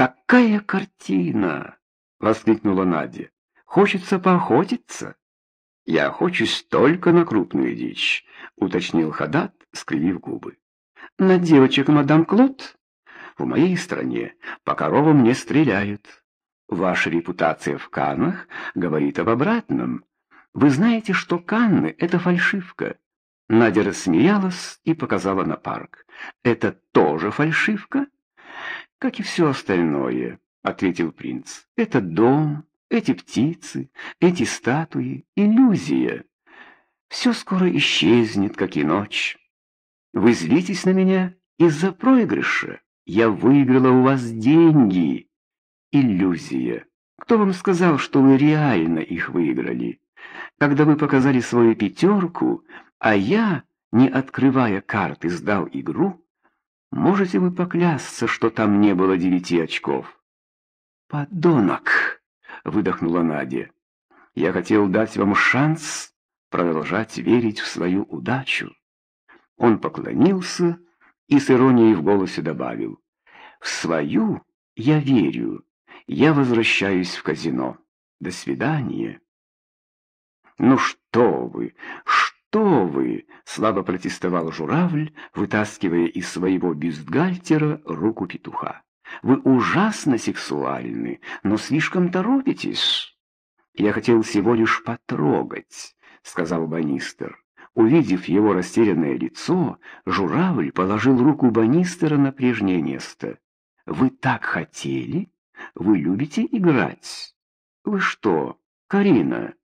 «Какая картина!» — воскликнула Надя. «Хочется поохотиться?» «Я охочусь только на крупную дичь», — уточнил Хадат, скривив губы. «На девочек, мадам Клод?» «В моей стране по коровам не стреляют. Ваша репутация в Каннах говорит об обратном. Вы знаете, что Канны — это фальшивка». Надя рассмеялась и показала на парк. «Это тоже фальшивка?» «Как и все остальное», — ответил принц. «Это дом, эти птицы, эти статуи, иллюзия. Все скоро исчезнет, как и ночь. Вы злитесь на меня из-за проигрыша. Я выиграла у вас деньги. Иллюзия. Кто вам сказал, что вы реально их выиграли? Когда вы показали свою пятерку, а я, не открывая карты, сдал игру, Можете вы поклясться, что там не было девяти очков? Подонок, выдохнула Надя. Я хотел дать вам шанс продолжать верить в свою удачу. Он поклонился и с иронией в голосе добавил: "В свою я верю. Я возвращаюсь в казино. До свидания". Ну что вы? Что вы!» — слабо протестовал журавль, вытаскивая из своего бюстгальтера руку петуха. «Вы ужасно сексуальны, но слишком торопитесь». «Я хотел всего лишь потрогать», — сказал Банистер. Увидев его растерянное лицо, журавль положил руку Банистера на прежнее место. «Вы так хотели? Вы любите играть?» «Вы что, Карина?»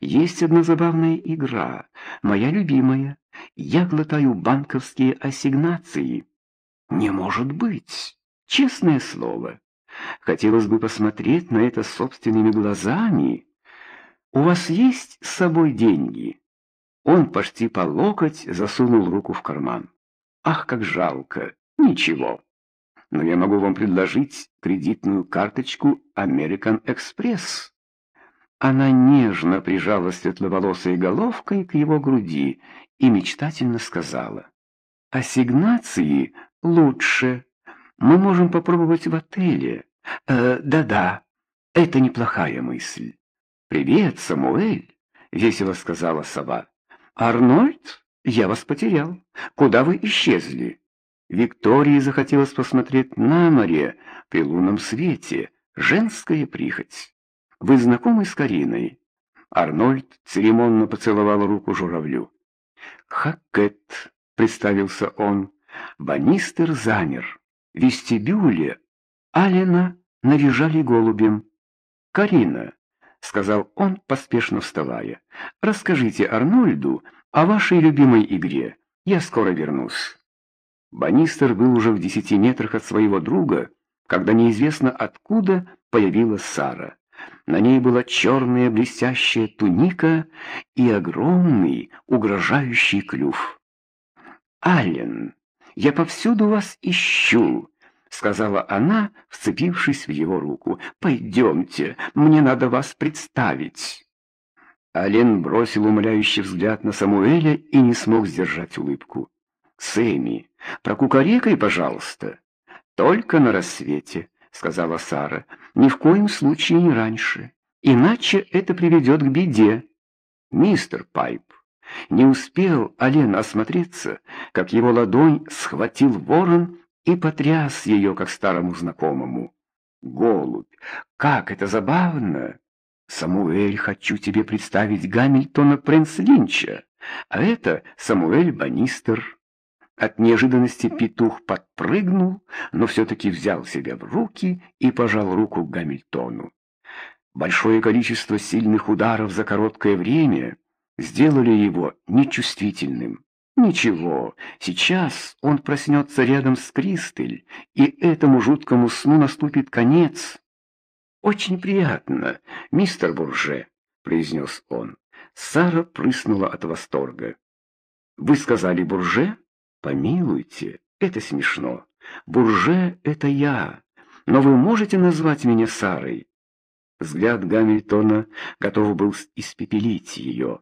Есть одна забавная игра, моя любимая. Я глотаю банковские ассигнации. Не может быть. Честное слово. Хотелось бы посмотреть на это собственными глазами. У вас есть с собой деньги? Он почти по локоть засунул руку в карман. Ах, как жалко. Ничего. Но я могу вам предложить кредитную карточку American Express. Она нежно прижала светловолосой головкой к его груди и мечтательно сказала. «Ассигнации лучше. Мы можем попробовать в отеле. Э, да-да, э, это неплохая мысль». «Привет, Самуэль», — весело сказала сова. «Арнольд, я вас потерял. Куда вы исчезли?» Виктории захотелось посмотреть на море при лунном свете. Женская прихоть. Вы знакомы с Кариной?» Арнольд церемонно поцеловал руку журавлю. «Хакет», — представился он. Банистер замер. В вестибюле Алина наряжали голубем. «Карина», — сказал он, поспешно вставая, — «расскажите Арнольду о вашей любимой игре. Я скоро вернусь». Банистер был уже в десяти метрах от своего друга, когда неизвестно откуда появилась Сара. На ней была черная блестящая туника и огромный угрожающий клюв. «Аллен, я повсюду вас ищу», — сказала она, вцепившись в его руку. «Пойдемте, мне надо вас представить». Ален бросил умоляющий взгляд на Самуэля и не смог сдержать улыбку. «Сэмми, прокукарекай, пожалуйста. Только на рассвете сказала Сара. «Ни в коем случае не раньше, иначе это приведет к беде». «Мистер Пайп». Не успел Ален осмотреться, как его ладонь схватил ворон и потряс ее, как старому знакомому. «Голубь! Как это забавно!» «Самуэль, хочу тебе представить Гамильтона Принц Линча, а это Самуэль Банистер». От неожиданности петух подпрыгнул, но все-таки взял себя в руки и пожал руку Гамильтону. Большое количество сильных ударов за короткое время сделали его нечувствительным. Ничего, сейчас он проснется рядом с Кристель, и этому жуткому сну наступит конец. «Очень приятно, мистер Бурже», — произнес он. Сара прыснула от восторга. «Вы сказали Бурже?» Помилуйте, это смешно. Бурже — это я. Но вы можете назвать меня Сарой? Взгляд Гамильтона готов был испепелить ее.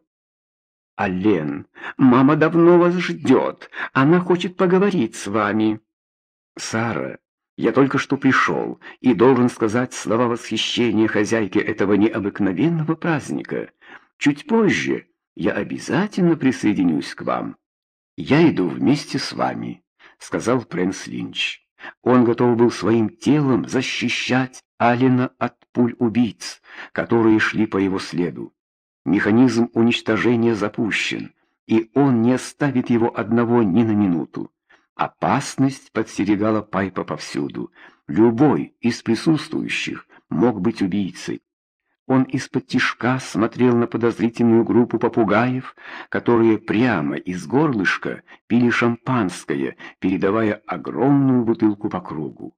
«Ален, мама давно вас ждет. Она хочет поговорить с вами». «Сара, Я только что пришел и должен сказать слова восхищения хозяйке этого необыкновенного праздника. Чуть позже я обязательно присоединюсь к вам. Я иду вместе с вами, сказал Прэнс Линч. Он готов был своим телом защищать Алина от пуль убийц, которые шли по его следу. Механизм уничтожения запущен, и он не оставит его одного ни на минуту. Опасность подстерегала Пайпа повсюду. Любой из присутствующих мог быть убийцей. Он из-под тишка смотрел на подозрительную группу попугаев, которые прямо из горлышка пили шампанское, передавая огромную бутылку по кругу.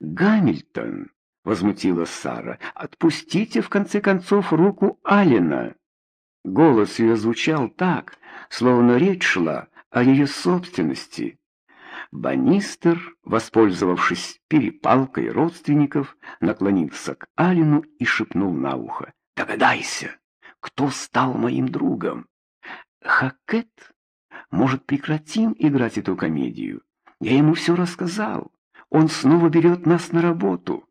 «Гамильтон!» — возмутилась Сара. «Отпустите, в конце концов, руку Алина!» Голос ее звучал так, словно речь шла о ее собственности. Банистер, воспользовавшись перепалкой родственников, наклонился к Алину и шепнул на ухо. «Догадайся, кто стал моим другом?» «Хакет? Может, прекратим играть эту комедию? Я ему все рассказал. Он снова берет нас на работу».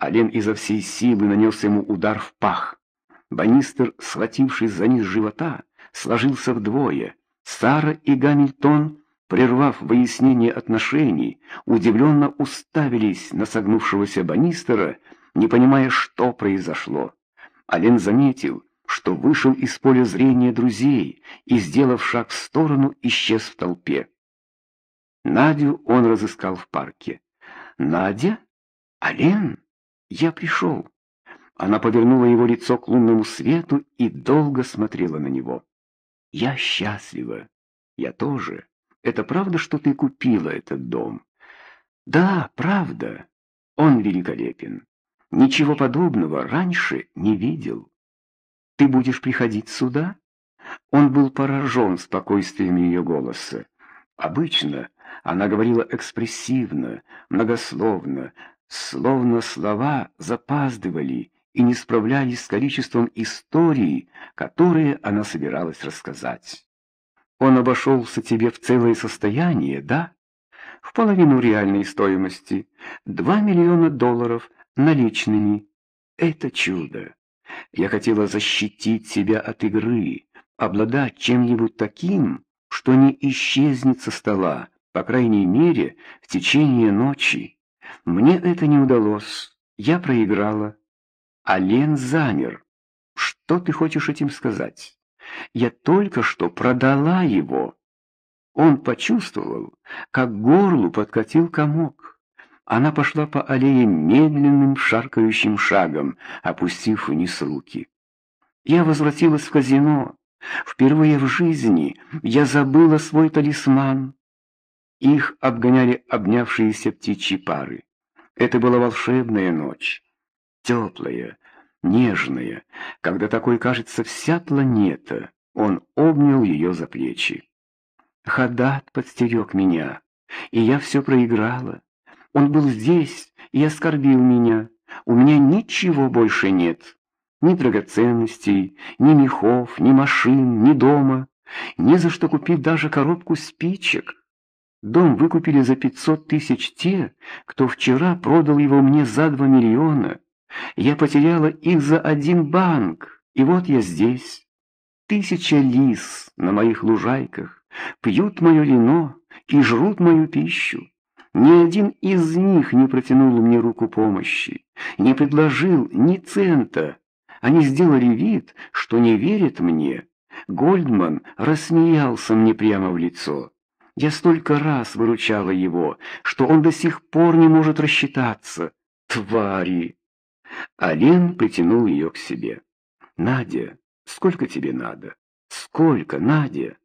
Ален изо всей силы нанес ему удар в пах. Банистер, схватившись за низ живота, сложился вдвое. Сара и Гамильтон прервав выяснение отношений, удивленно уставились на согнувшегося банистера, не понимая, что произошло. Ален заметил, что вышел из поля зрения друзей и, сделав шаг в сторону, исчез в толпе. Надю он разыскал в парке. «Надя? Ален? Я пришел». Она повернула его лицо к лунному свету и долго смотрела на него. «Я счастлива. Я тоже». Это правда, что ты купила этот дом? Да, правда. Он великолепен. Ничего подобного раньше не видел. Ты будешь приходить сюда? Он был поражен спокойствием ее голоса. Обычно она говорила экспрессивно, многословно, словно слова запаздывали и не справлялись с количеством историй, которые она собиралась рассказать. Он обошелся тебе в целое состояние, да? В половину реальной стоимости. Два миллиона долларов наличными. Это чудо. Я хотела защитить себя от игры, обладать чем-нибудь таким, что не исчезнет со стола, по крайней мере, в течение ночи. Мне это не удалось. Я проиграла. А Лен замер. Что ты хочешь этим сказать? Я только что продала его. Он почувствовал, как горлу подкатил комок. Она пошла по аллее медленным шаркающим шагом, опустив вниз руки. Я возвратилась в казино. Впервые в жизни я забыла свой талисман. Их обгоняли обнявшиеся птичьи пары. Это была волшебная ночь, теплая, нежная, когда такой кажется вся планета. Он обнял ее за плечи. Хадат подстерег меня, и я все проиграла. Он был здесь и оскорбил меня. У меня ничего больше нет. Ни драгоценностей, ни мехов, ни машин, ни дома. Не за что купить даже коробку спичек. Дом выкупили за пятьсот тысяч те, кто вчера продал его мне за два миллиона. Я потеряла их за один банк, и вот я здесь. Тысяча лис на моих лужайках пьют мое вино и жрут мою пищу. Ни один из них не протянул мне руку помощи, не предложил ни цента. Они сделали вид, что не верят мне. Гольдман рассмеялся мне прямо в лицо. Я столько раз выручала его, что он до сих пор не может рассчитаться. Твари! Ален притянул ее к себе. «Надя, сколько тебе надо? Сколько, Надя?»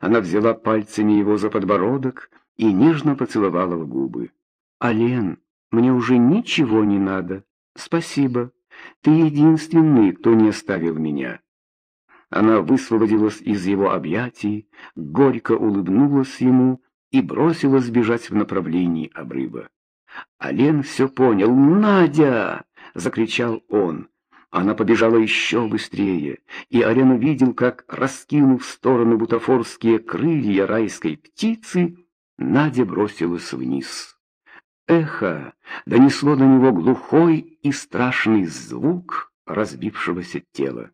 Она взяла пальцами его за подбородок и нежно поцеловала в губы. «Ален, мне уже ничего не надо. Спасибо. Ты единственный, кто не оставил меня». Она высвободилась из его объятий, горько улыбнулась ему и бросилась бежать в направлении обрыва. Ален все понял. «Надя!» — закричал он. Она побежала еще быстрее, и Ален увидел, как, раскинув в сторону бутафорские крылья райской птицы, Надя бросилась вниз. эхо донесло до него глухой и страшный звук разбившегося тела.